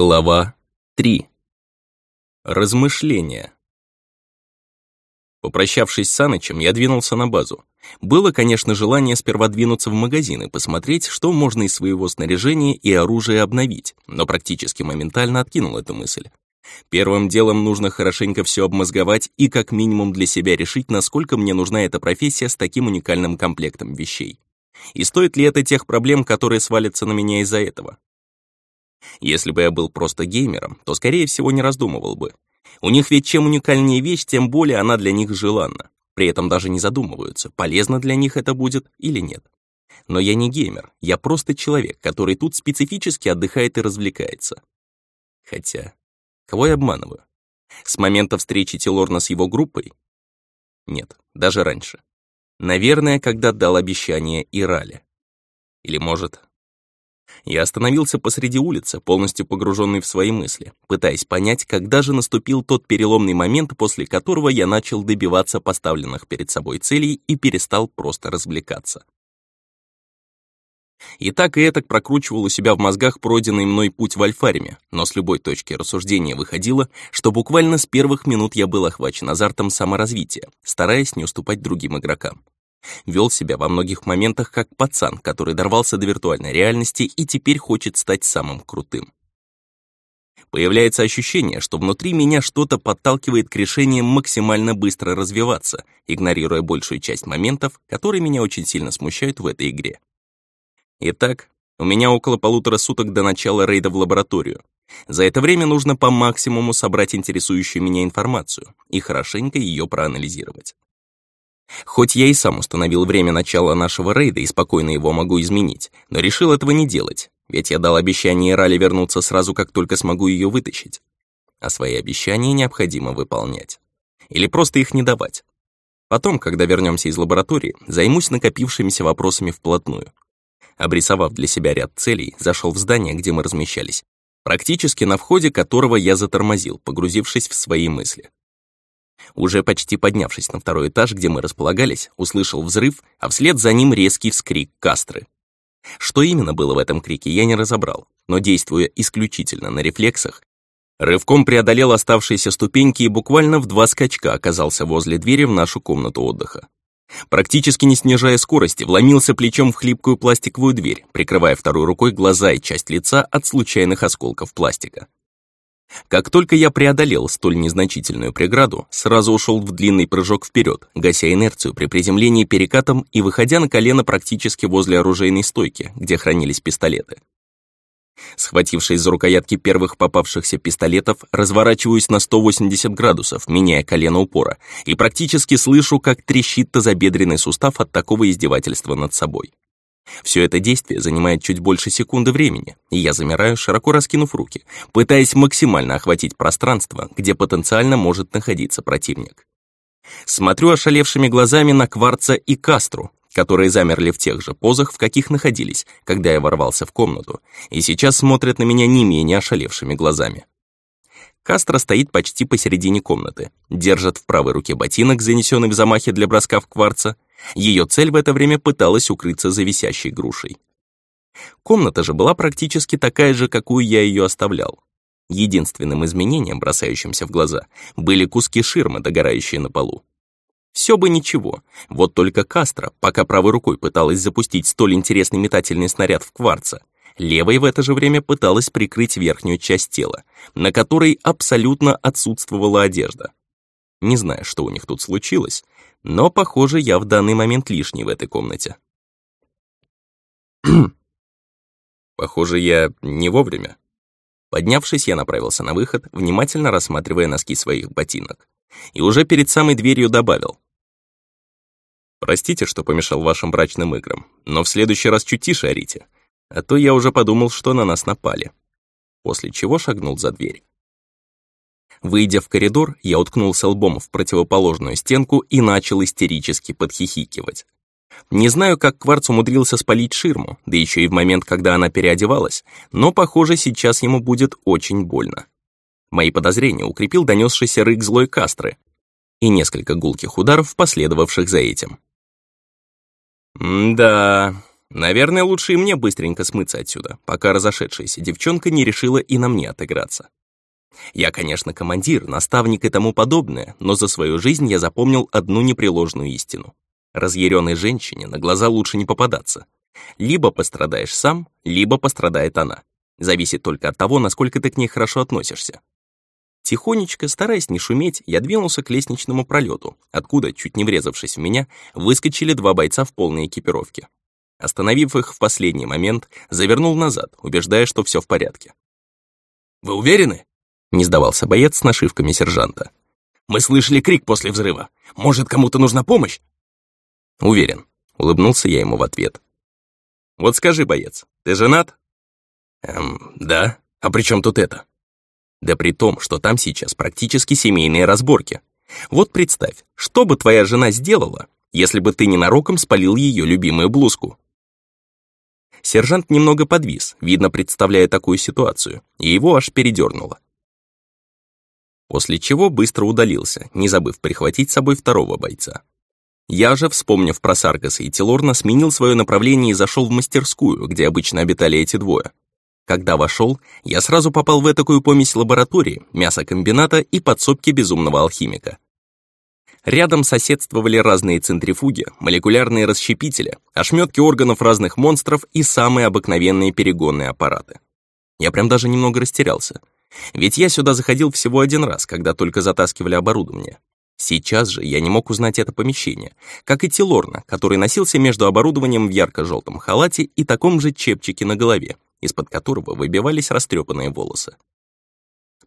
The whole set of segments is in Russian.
Глава 3. Размышления. Попрощавшись с Санычем, я двинулся на базу. Было, конечно, желание сперва двинуться в магазин и посмотреть, что можно из своего снаряжения и оружия обновить, но практически моментально откинул эту мысль. Первым делом нужно хорошенько все обмозговать и как минимум для себя решить, насколько мне нужна эта профессия с таким уникальным комплектом вещей. И стоит ли это тех проблем, которые свалятся на меня из-за этого? Если бы я был просто геймером, то, скорее всего, не раздумывал бы. У них ведь чем уникальнее вещь, тем более она для них желанна. При этом даже не задумываются, полезно для них это будет или нет. Но я не геймер, я просто человек, который тут специфически отдыхает и развлекается. Хотя, кого я обманываю? С момента встречи Тилорна с его группой? Нет, даже раньше. Наверное, когда дал обещание Ирале. Или, может, я остановился посреди улицы, полностью погруженный в свои мысли, пытаясь понять, когда же наступил тот переломный момент, после которого я начал добиваться поставленных перед собой целей и перестал просто развлекаться. И так и этак прокручивал у себя в мозгах пройденный мной путь в Альфариме, но с любой точки рассуждения выходило, что буквально с первых минут я был охвачен азартом саморазвития, стараясь не уступать другим игрокам. Вел себя во многих моментах как пацан, который дорвался до виртуальной реальности и теперь хочет стать самым крутым. Появляется ощущение, что внутри меня что-то подталкивает к решениям максимально быстро развиваться, игнорируя большую часть моментов, которые меня очень сильно смущают в этой игре. Итак, у меня около полутора суток до начала рейда в лабораторию. За это время нужно по максимуму собрать интересующую меня информацию и хорошенько ее проанализировать. Хоть я и сам установил время начала нашего рейда и спокойно его могу изменить, но решил этого не делать, ведь я дал обещание Ралли вернуться сразу, как только смогу ее вытащить. А свои обещания необходимо выполнять. Или просто их не давать. Потом, когда вернемся из лаборатории, займусь накопившимися вопросами вплотную. Обрисовав для себя ряд целей, зашел в здание, где мы размещались, практически на входе которого я затормозил, погрузившись в свои мысли. Уже почти поднявшись на второй этаж, где мы располагались, услышал взрыв, а вслед за ним резкий вскрик Кастры. Что именно было в этом крике, я не разобрал, но, действуя исключительно на рефлексах, рывком преодолел оставшиеся ступеньки и буквально в два скачка оказался возле двери в нашу комнату отдыха. Практически не снижая скорости, вломился плечом в хлипкую пластиковую дверь, прикрывая второй рукой глаза и часть лица от случайных осколков пластика. Как только я преодолел столь незначительную преграду, сразу ушел в длинный прыжок вперед, гася инерцию при приземлении перекатом и выходя на колено практически возле оружейной стойки, где хранились пистолеты. Схватившись за рукоятки первых попавшихся пистолетов, разворачиваюсь на 180 градусов, меняя колено упора, и практически слышу, как трещит тазобедренный сустав от такого издевательства над собой. Все это действие занимает чуть больше секунды времени, и я замираю, широко раскинув руки, пытаясь максимально охватить пространство, где потенциально может находиться противник. Смотрю ошалевшими глазами на Кварца и Кастру, которые замерли в тех же позах, в каких находились, когда я ворвался в комнату, и сейчас смотрят на меня не менее ошалевшими глазами. Кастро стоит почти посередине комнаты, держит в правой руке ботинок, занесенный в замахе для броска в кварца, ее цель в это время пыталась укрыться за висящей грушей. Комната же была практически такая же, какую я ее оставлял. Единственным изменением, бросающимся в глаза, были куски ширмы, догорающие на полу. Все бы ничего, вот только Кастро, пока правой рукой пыталась запустить столь интересный метательный снаряд в кварца, левой в это же время пыталась прикрыть верхнюю часть тела, на которой абсолютно отсутствовала одежда. Не знаю, что у них тут случилось, но, похоже, я в данный момент лишний в этой комнате. Похоже, я не вовремя. Поднявшись, я направился на выход, внимательно рассматривая носки своих ботинок. И уже перед самой дверью добавил. «Простите, что помешал вашим брачным играм, но в следующий раз чуть тише орите, а то я уже подумал, что на нас напали». После чего шагнул за дверь. Выйдя в коридор, я уткнулся лбом в противоположную стенку и начал истерически подхихикивать. Не знаю, как Кварц умудрился спалить ширму, да еще и в момент, когда она переодевалась, но, похоже, сейчас ему будет очень больно. Мои подозрения укрепил донесшийся рык злой Кастры и несколько гулких ударов, последовавших за этим. «Да, Наверное, лучше и мне быстренько смыться отсюда, пока разошедшаяся девчонка не решила и на мне отыграться. Я, конечно, командир, наставник и тому подобное, но за свою жизнь я запомнил одну непреложную истину. Разъяренной женщине на глаза лучше не попадаться. Либо пострадаешь сам, либо пострадает она. Зависит только от того, насколько ты к ней хорошо относишься. Тихонечко, стараясь не шуметь, я двинулся к лестничному пролету, откуда, чуть не врезавшись в меня, выскочили два бойца в полной экипировке. Остановив их в последний момент, завернул назад, убеждая, что все в порядке. «Вы уверены?» — не сдавался боец с нашивками сержанта. «Мы слышали крик после взрыва. Может, кому-то нужна помощь?» «Уверен», — улыбнулся я ему в ответ. «Вот скажи, боец, ты женат?» «Эм, да. А при чем тут это?» «Да при том, что там сейчас практически семейные разборки. Вот представь, что бы твоя жена сделала, если бы ты ненароком спалил ее любимую блузку?» Сержант немного подвис, видно, представляя такую ситуацию, и его аж передернуло. После чего быстро удалился, не забыв прихватить с собой второго бойца. Я же, вспомнив про Саргаса и Тилорна, сменил свое направление и зашел в мастерскую, где обычно обитали эти двое. Когда вошел, я сразу попал в такую помесь лаборатории, мясокомбината и подсобки безумного алхимика. Рядом соседствовали разные центрифуги, молекулярные расщепители, ошметки органов разных монстров и самые обыкновенные перегонные аппараты. Я прям даже немного растерялся. Ведь я сюда заходил всего один раз, когда только затаскивали оборудование. Сейчас же я не мог узнать это помещение, как и Тилорна, который носился между оборудованием в ярко-желтом халате и таком же чепчике на голове, из-под которого выбивались растрепанные волосы.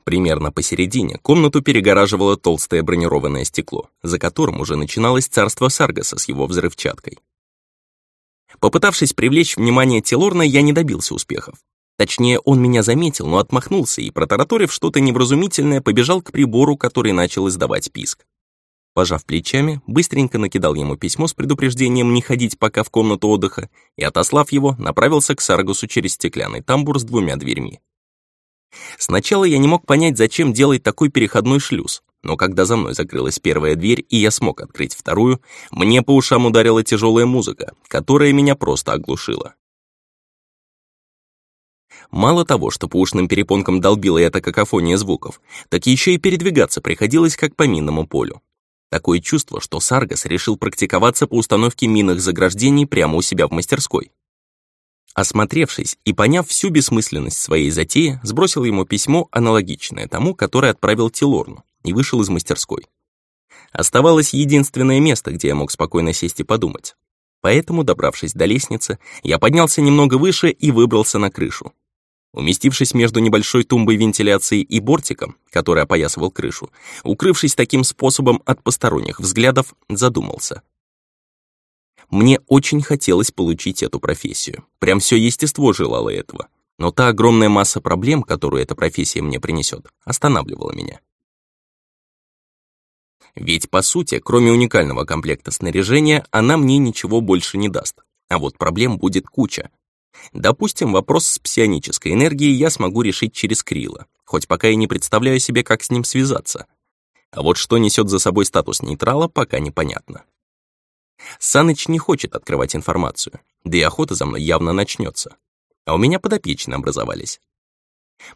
Примерно посередине комнату перегораживало толстое бронированное стекло, за которым уже начиналось царство Саргаса с его взрывчаткой. Попытавшись привлечь внимание Телорна, я не добился успехов. Точнее, он меня заметил, но отмахнулся и, протараторив что-то невразумительное, побежал к прибору, который начал издавать писк. Пожав плечами, быстренько накидал ему письмо с предупреждением не ходить пока в комнату отдыха и, отослав его, направился к Саргусу через стеклянный тамбур с двумя дверьми. Сначала я не мог понять, зачем делать такой переходной шлюз, но когда за мной закрылась первая дверь и я смог открыть вторую, мне по ушам ударила тяжелая музыка, которая меня просто оглушила. Мало того, что по ушным перепонкам долбила эта какофония звуков, так еще и передвигаться приходилось как по минному полю. Такое чувство, что Саргас решил практиковаться по установке минных заграждений прямо у себя в мастерской. Осмотревшись и поняв всю бессмысленность своей затеи, сбросил ему письмо, аналогичное тому, которое отправил Тилорну, и вышел из мастерской. Оставалось единственное место, где я мог спокойно сесть и подумать. Поэтому, добравшись до лестницы, я поднялся немного выше и выбрался на крышу. Уместившись между небольшой тумбой вентиляции и бортиком, который опоясывал крышу, укрывшись таким способом от посторонних взглядов, задумался. Мне очень хотелось получить эту профессию. Прям все естество желало этого. Но та огромная масса проблем, которую эта профессия мне принесет, останавливала меня. Ведь, по сути, кроме уникального комплекта снаряжения, она мне ничего больше не даст. А вот проблем будет куча. Допустим, вопрос с псионической энергией я смогу решить через Крила, хоть пока и не представляю себе, как с ним связаться. А вот что несет за собой статус нейтрала, пока непонятно. Саныч не хочет открывать информацию, да и охота за мной явно начнется. А у меня подопечные образовались.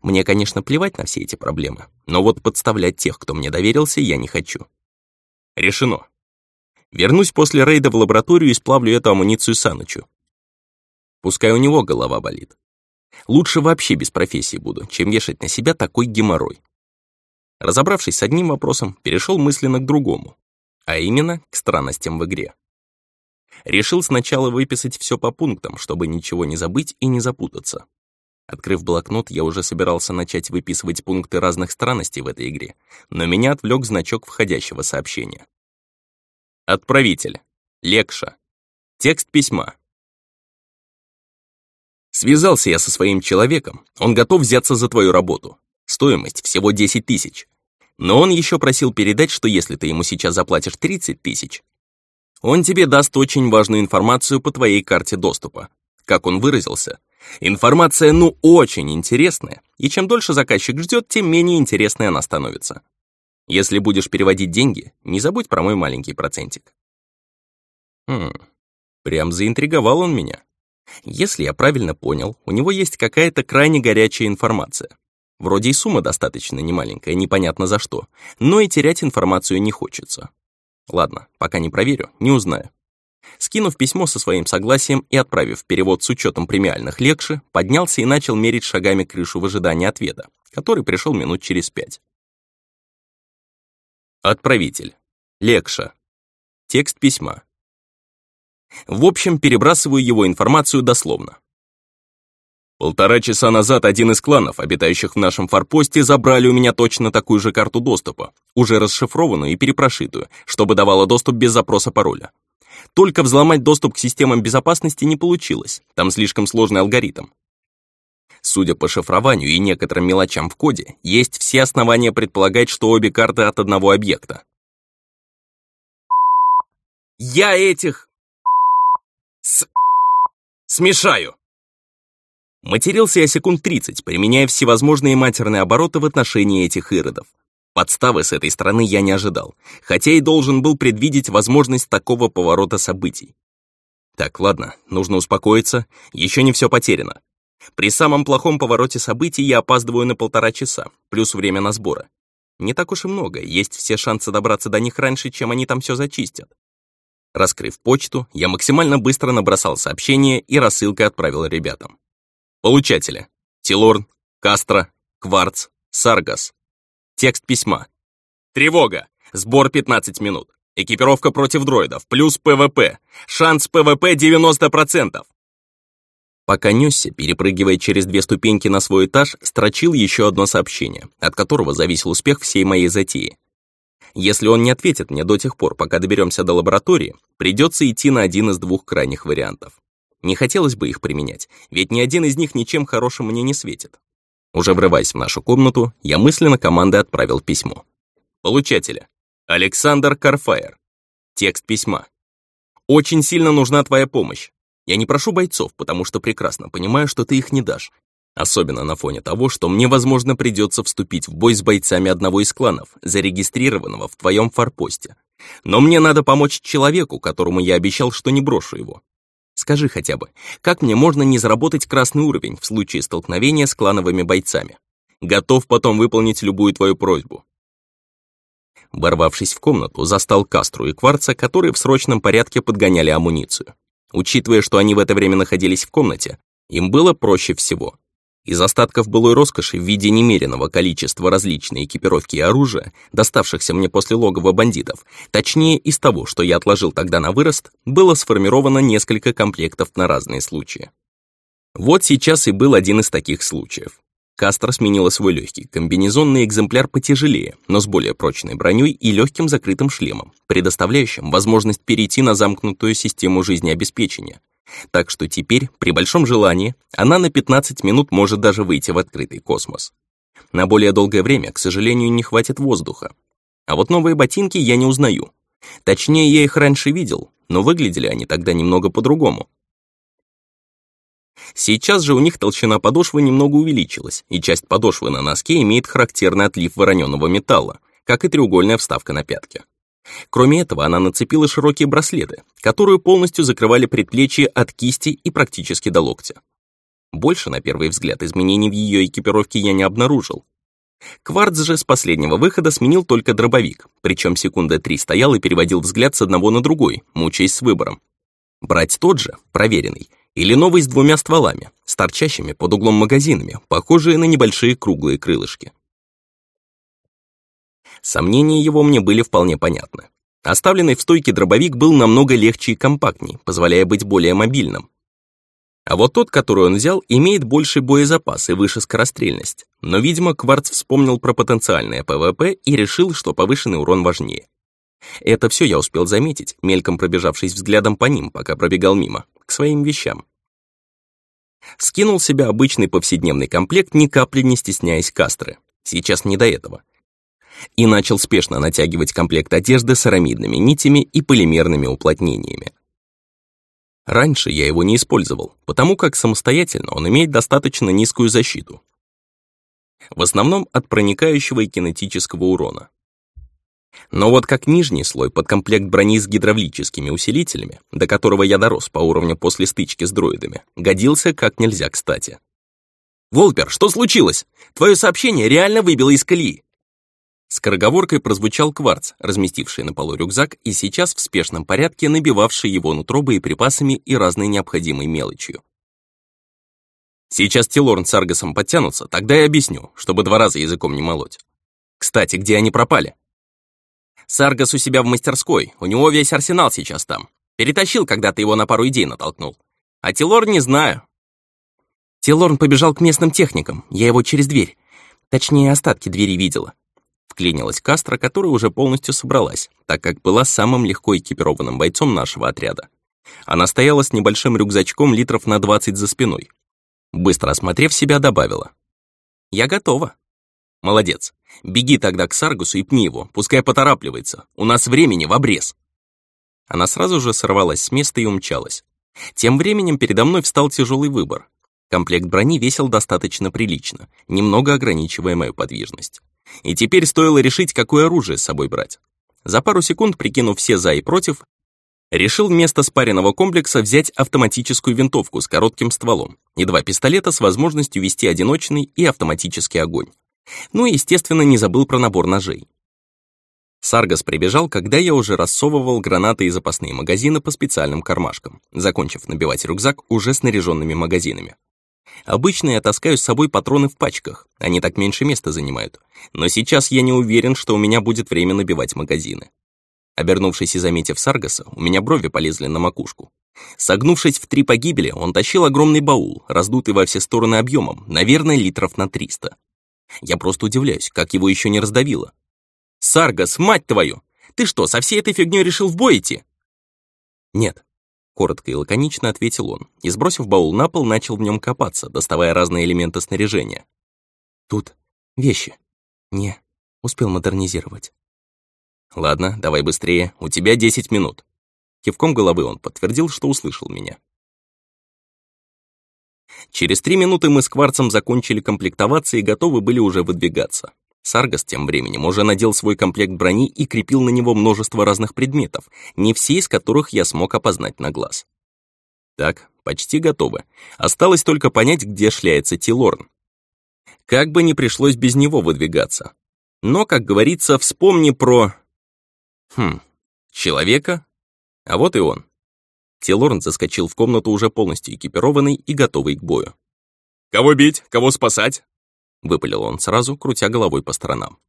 Мне, конечно, плевать на все эти проблемы, но вот подставлять тех, кто мне доверился, я не хочу. Решено. Вернусь после рейда в лабораторию и сплавлю эту амуницию Санычу. Пускай у него голова болит. Лучше вообще без профессии буду, чем вешать на себя такой геморрой. Разобравшись с одним вопросом, перешел мысленно к другому, а именно к странностям в игре. Решил сначала выписать все по пунктам, чтобы ничего не забыть и не запутаться. Открыв блокнот, я уже собирался начать выписывать пункты разных странностей в этой игре, но меня отвлек значок входящего сообщения. Отправитель. Лекша. Текст письма. Связался я со своим человеком, он готов взяться за твою работу. Стоимость всего 10 тысяч. Но он еще просил передать, что если ты ему сейчас заплатишь 30 тысяч, он тебе даст очень важную информацию по твоей карте доступа. Как он выразился, информация ну очень интересная, и чем дольше заказчик ждет, тем менее интересной она становится. Если будешь переводить деньги, не забудь про мой маленький процентик. Хм, прям заинтриговал он меня. Если я правильно понял, у него есть какая-то крайне горячая информация. Вроде и сумма достаточно немаленькая, непонятно за что, но и терять информацию не хочется. Ладно, пока не проверю, не узнаю. Скинув письмо со своим согласием и отправив перевод с учетом премиальных лекши, поднялся и начал мерить шагами крышу в ожидании ответа, который пришел минут через пять. Отправитель. Лекша. Текст письма. В общем, перебрасываю его информацию дословно. Полтора часа назад один из кланов, обитающих в нашем форпосте, забрали у меня точно такую же карту доступа, уже расшифрованную и перепрошитую, чтобы давала доступ без запроса пароля. Только взломать доступ к системам безопасности не получилось, там слишком сложный алгоритм. Судя по шифрованию и некоторым мелочам в коде, есть все основания предполагать, что обе карты от одного объекта. Я этих... С... смешаю. Матерился я секунд 30, применяя всевозможные матерные обороты в отношении этих иродов. Подставы с этой стороны я не ожидал, хотя и должен был предвидеть возможность такого поворота событий. Так, ладно, нужно успокоиться, еще не все потеряно. При самом плохом повороте событий я опаздываю на полтора часа, плюс время на сборы. Не так уж и много, есть все шансы добраться до них раньше, чем они там все зачистят. Раскрыв почту, я максимально быстро набросал сообщение и рассылкой отправил ребятам. Получатели. Тилорн, Кастро, Кварц, Саргас. Текст письма. Тревога. Сбор 15 минут. Экипировка против дроидов, плюс ПВП. Шанс ПВП 90%. Пока несся, перепрыгивая через две ступеньки на свой этаж, строчил еще одно сообщение, от которого зависел успех всей моей затеи. Если он не ответит мне до тех пор, пока доберемся до лаборатории, придется идти на один из двух крайних вариантов. Не хотелось бы их применять, ведь ни один из них ничем хорошим мне не светит. Уже врываясь в нашу комнату, я мысленно командой отправил письмо. Получателя. Александр Карфаер. Текст письма. Очень сильно нужна твоя помощь. Я не прошу бойцов, потому что прекрасно понимаю, что ты их не дашь. Особенно на фоне того, что мне, возможно, придется вступить в бой с бойцами одного из кланов, зарегистрированного в твоем форпосте. Но мне надо помочь человеку, которому я обещал, что не брошу его. Скажи хотя бы, как мне можно не заработать красный уровень в случае столкновения с клановыми бойцами? Готов потом выполнить любую твою просьбу. Ворвавшись в комнату, застал Кастру и Кварца, которые в срочном порядке подгоняли амуницию. Учитывая, что они в это время находились в комнате, им было проще всего. Из остатков былой роскоши в виде немеренного количества различной экипировки и оружия, доставшихся мне после логова бандитов, точнее из того, что я отложил тогда на вырост, было сформировано несколько комплектов на разные случаи. Вот сейчас и был один из таких случаев. Кастро сменила свой легкий комбинезонный экземпляр потяжелее, но с более прочной броней и легким закрытым шлемом, предоставляющим возможность перейти на замкнутую систему жизнеобеспечения, так что теперь, при большом желании, она на 15 минут может даже выйти в открытый космос. На более долгое время, к сожалению, не хватит воздуха. А вот новые ботинки я не узнаю. Точнее, я их раньше видел, но выглядели они тогда немного по-другому. Сейчас же у них толщина подошвы немного увеличилась, и часть подошвы на носке имеет характерный отлив вороненого металла, как и треугольная вставка на пятке. Кроме этого, она нацепила широкие браслеты, которые полностью закрывали предплечье от кисти и практически до локтя. Больше, на первый взгляд, изменений в ее экипировке я не обнаружил. Кварц же с последнего выхода сменил только дробовик, причем секунда три стоял и переводил взгляд с одного на другой, мучаясь с выбором. Брать тот же, проверенный, или новый с двумя стволами, с торчащими под углом магазинами, похожие на небольшие круглые крылышки. Сомнения его мне были вполне понятны. Оставленный в стойке дробовик был намного легче и компактней, позволяя быть более мобильным. А вот тот, который он взял, имеет больший боезапас и выше скорострельность. Но, видимо, Кварц вспомнил про потенциальное ПВП и решил, что повышенный урон важнее. Это все я успел заметить, мельком пробежавшись взглядом по ним, пока пробегал мимо, к своим вещам. Скинул себя обычный повседневный комплект, ни капли не стесняясь кастры. Сейчас не до этого и начал спешно натягивать комплект одежды с арамидными нитями и полимерными уплотнениями. Раньше я его не использовал, потому как самостоятельно он имеет достаточно низкую защиту. В основном от проникающего и кинетического урона. Но вот как нижний слой под комплект брони с гидравлическими усилителями, до которого я дорос по уровню после стычки с дроидами, годился как нельзя кстати. «Волпер, что случилось? Твое сообщение реально выбило из колеи!» Скороговоркой прозвучал кварц, разместивший на полу рюкзак и сейчас в спешном порядке набивавший его нутро боеприпасами и разной необходимой мелочью. Сейчас Тилорн с Аргасом подтянутся, тогда я объясню, чтобы два раза языком не молоть. Кстати, где они пропали? Саргас у себя в мастерской, у него весь арсенал сейчас там. Перетащил, когда ты его на пару идей натолкнул. А Тилорн не знаю. Тилорн побежал к местным техникам, я его через дверь. Точнее, остатки двери видела. Вклинилась Кастро, которая уже полностью собралась, так как была самым легко экипированным бойцом нашего отряда. Она стояла с небольшим рюкзачком литров на 20 за спиной. Быстро осмотрев себя, добавила. «Я готова». «Молодец. Беги тогда к Саргусу и пни его, пускай поторапливается. У нас времени в обрез». Она сразу же сорвалась с места и умчалась. Тем временем передо мной встал тяжелый выбор. Комплект брони весил достаточно прилично, немного ограничивая мою подвижность. И теперь стоило решить, какое оружие с собой брать. За пару секунд, прикинув все «за» и «против», решил вместо спаренного комплекса взять автоматическую винтовку с коротким стволом и два пистолета с возможностью вести одиночный и автоматический огонь. Ну и, естественно, не забыл про набор ножей. Саргас прибежал, когда я уже рассовывал гранаты и запасные магазины по специальным кармашкам, закончив набивать рюкзак уже снаряженными магазинами. Обычно я таскаю с собой патроны в пачках, они так меньше места занимают. Но сейчас я не уверен, что у меня будет время набивать магазины. Обернувшись и заметив Саргаса, у меня брови полезли на макушку. Согнувшись в три погибели, он тащил огромный баул, раздутый во все стороны объемом, наверное, литров на 300. Я просто удивляюсь, как его еще не раздавило. «Саргас, мать твою! Ты что, со всей этой фигней решил в бой идти?» «Нет», — коротко и лаконично ответил он, и, сбросив баул на пол, начал в нем копаться, доставая разные элементы снаряжения. «Тут вещи. Не, успел модернизировать». «Ладно, давай быстрее, у тебя 10 минут». Кивком головы он подтвердил, что услышал меня. Через три минуты мы с Кварцем закончили комплектоваться и готовы были уже выдвигаться. Саргас тем временем уже надел свой комплект брони и крепил на него множество разных предметов, не все из которых я смог опознать на глаз. Так, почти готовы. Осталось только понять, где шляется Тилорн. Как бы ни пришлось без него выдвигаться. Но, как говорится, вспомни про... Хм, человека? А вот и он. Тилорн заскочил в комнату уже полностью экипированный и готовый к бою. «Кого бить? Кого спасать?» Выпалил он сразу, крутя головой по сторонам.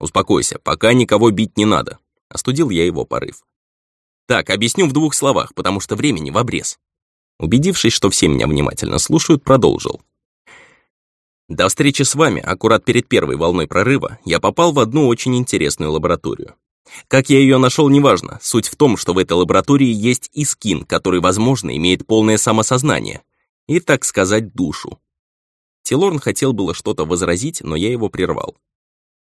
«Успокойся, пока никого бить не надо», — остудил я его порыв. «Так, объясню в двух словах, потому что времени в обрез». Убедившись, что все меня внимательно слушают, продолжил. До встречи с вами, аккурат перед первой волной прорыва, я попал в одну очень интересную лабораторию. Как я ее нашел, неважно. Суть в том, что в этой лаборатории есть и скин, который, возможно, имеет полное самосознание. И, так сказать, душу. Тилорн хотел было что-то возразить, но я его прервал.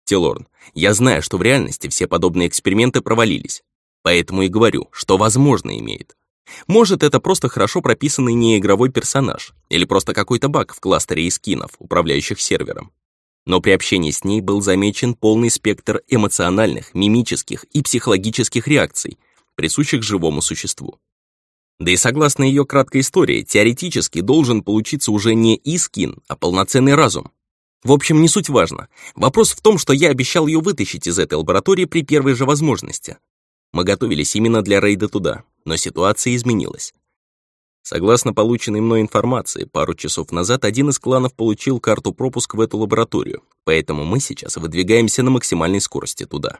Тилорн, я знаю, что в реальности все подобные эксперименты провалились. Поэтому и говорю, что возможно имеет. Может, это просто хорошо прописанный неигровой персонаж, или просто какой-то баг в кластере из управляющих сервером но при общении с ней был замечен полный спектр эмоциональных, мимических и психологических реакций, присущих живому существу. Да и согласно ее краткой истории, теоретически должен получиться уже не Искин, а полноценный разум. В общем, не суть важно. Вопрос в том, что я обещал ее вытащить из этой лаборатории при первой же возможности. Мы готовились именно для рейда туда, но ситуация изменилась. Согласно полученной мной информации, пару часов назад один из кланов получил карту пропуск в эту лабораторию, поэтому мы сейчас выдвигаемся на максимальной скорости туда.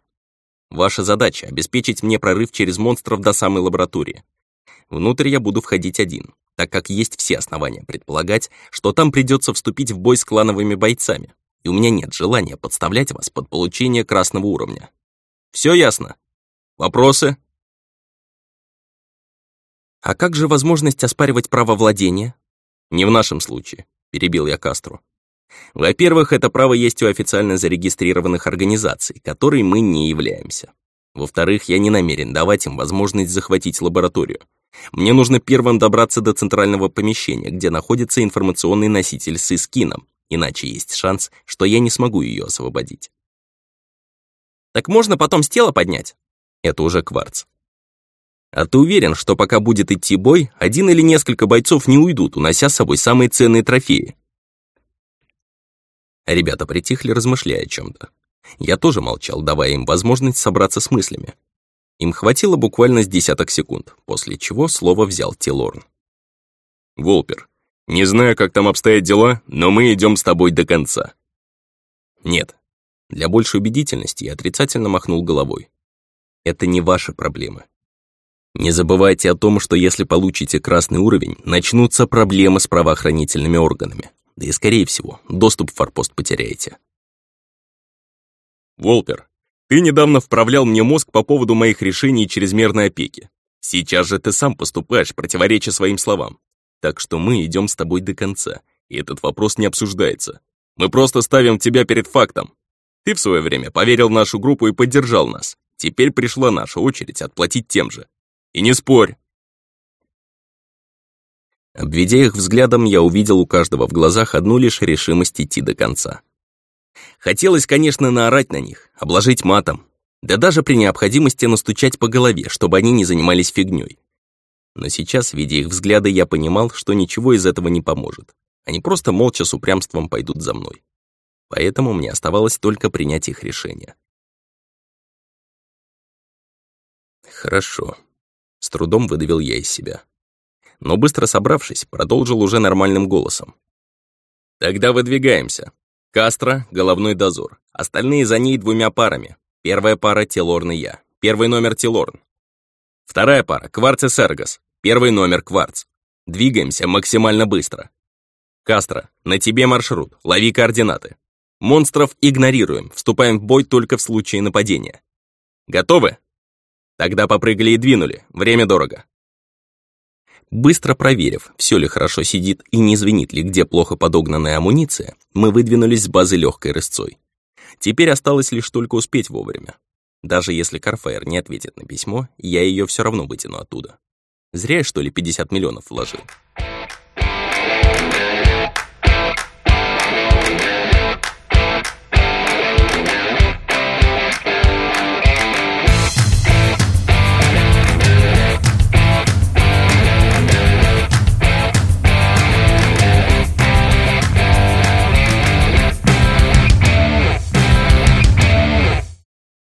Ваша задача — обеспечить мне прорыв через монстров до самой лаборатории. Внутрь я буду входить один, так как есть все основания предполагать, что там придется вступить в бой с клановыми бойцами, и у меня нет желания подставлять вас под получение красного уровня. Все ясно? Вопросы? А как же возможность оспаривать право владения? Не в нашем случае, перебил я Кастру. Во-первых, это право есть у официально зарегистрированных организаций, которой мы не являемся. Во-вторых, я не намерен давать им возможность захватить лабораторию. Мне нужно первым добраться до центрального помещения, где находится информационный носитель с Искином, иначе есть шанс, что я не смогу ее освободить. Так можно потом с тела поднять? Это уже кварц. А ты уверен, что пока будет идти бой, один или несколько бойцов не уйдут, унося с собой самые ценные трофеи? Ребята притихли, размышляя о чем-то. Я тоже молчал, давая им возможность собраться с мыслями. Им хватило буквально с десяток секунд, после чего слово взял Тилорн. «Волпер, не знаю, как там обстоят дела, но мы идем с тобой до конца». «Нет». Для большей убедительности я отрицательно махнул головой. «Это не ваша проблема. Не забывайте о том, что если получите красный уровень, начнутся проблемы с правоохранительными органами. Да и, скорее всего, доступ в форпост потеряете. Волпер, ты недавно вправлял мне мозг по поводу моих решений чрезмерной опеки. Сейчас же ты сам поступаешь, противореча своим словам. Так что мы идем с тобой до конца, и этот вопрос не обсуждается. Мы просто ставим тебя перед фактом. Ты в свое время поверил в нашу группу и поддержал нас. Теперь пришла наша очередь отплатить тем же. И не спорь!» Обведя их взглядом, я увидел у каждого в глазах одну лишь решимость идти до конца. Хотелось, конечно, наорать на них, обложить матом, да даже при необходимости настучать по голове, чтобы они не занимались фигней. Но сейчас, видя их взгляды, я понимал, что ничего из этого не поможет. Они просто молча с упрямством пойдут за мной. Поэтому мне оставалось только принять их решение. Хорошо. С трудом выдавил я из себя. Но быстро собравшись, продолжил уже нормальным голосом. «Тогда выдвигаемся. Кастро — головной дозор. Остальные за ней двумя парами. Первая пара — Телорн и я. Первый номер — Телорн. Вторая пара — Кварц и Сергас. Первый номер — Кварц. Двигаемся максимально быстро. Кастро, на тебе маршрут, лови координаты. Монстров игнорируем, вступаем в бой только в случае нападения. Готовы? Тогда попрыгали и двинули, время дорого. Быстро проверив, все ли хорошо сидит и не звенит ли где плохо подогнанная амуниция, мы выдвинулись с базы легкой рысцой. Теперь осталось лишь только успеть вовремя. Даже если Карфаер не ответит на письмо, я ее все равно вытяну оттуда. Зря я, что ли, 50 миллионов вложил.